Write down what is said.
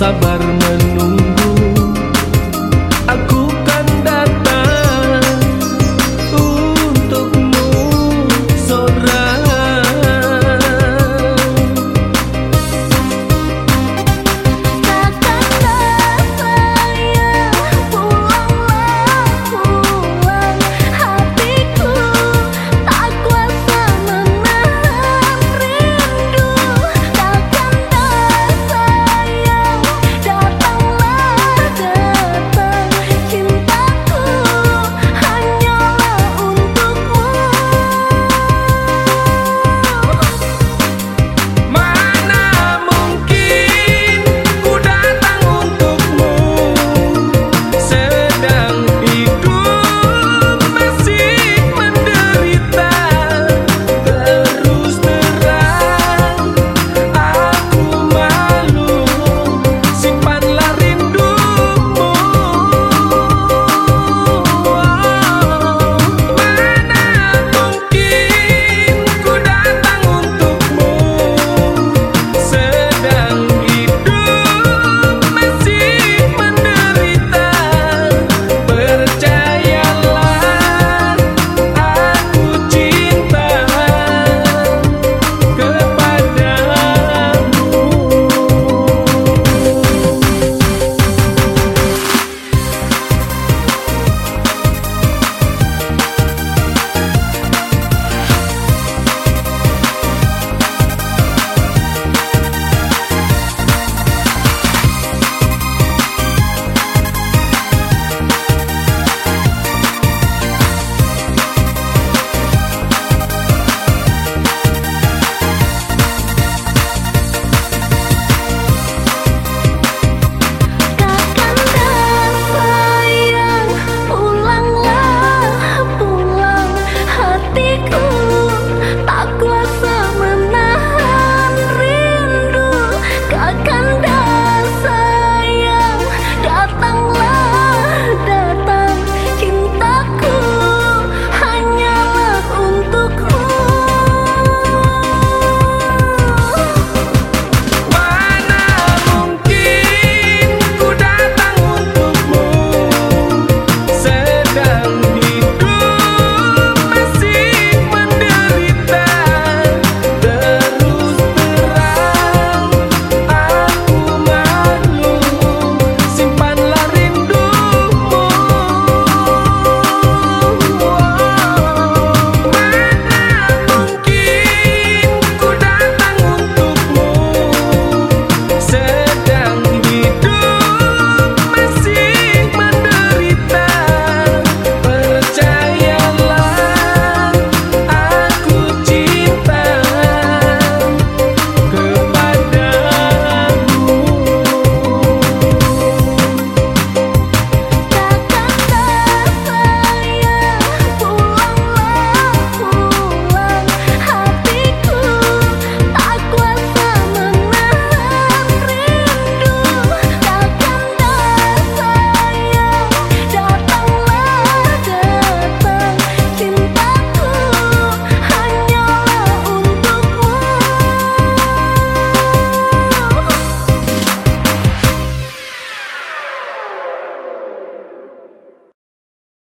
sabar mo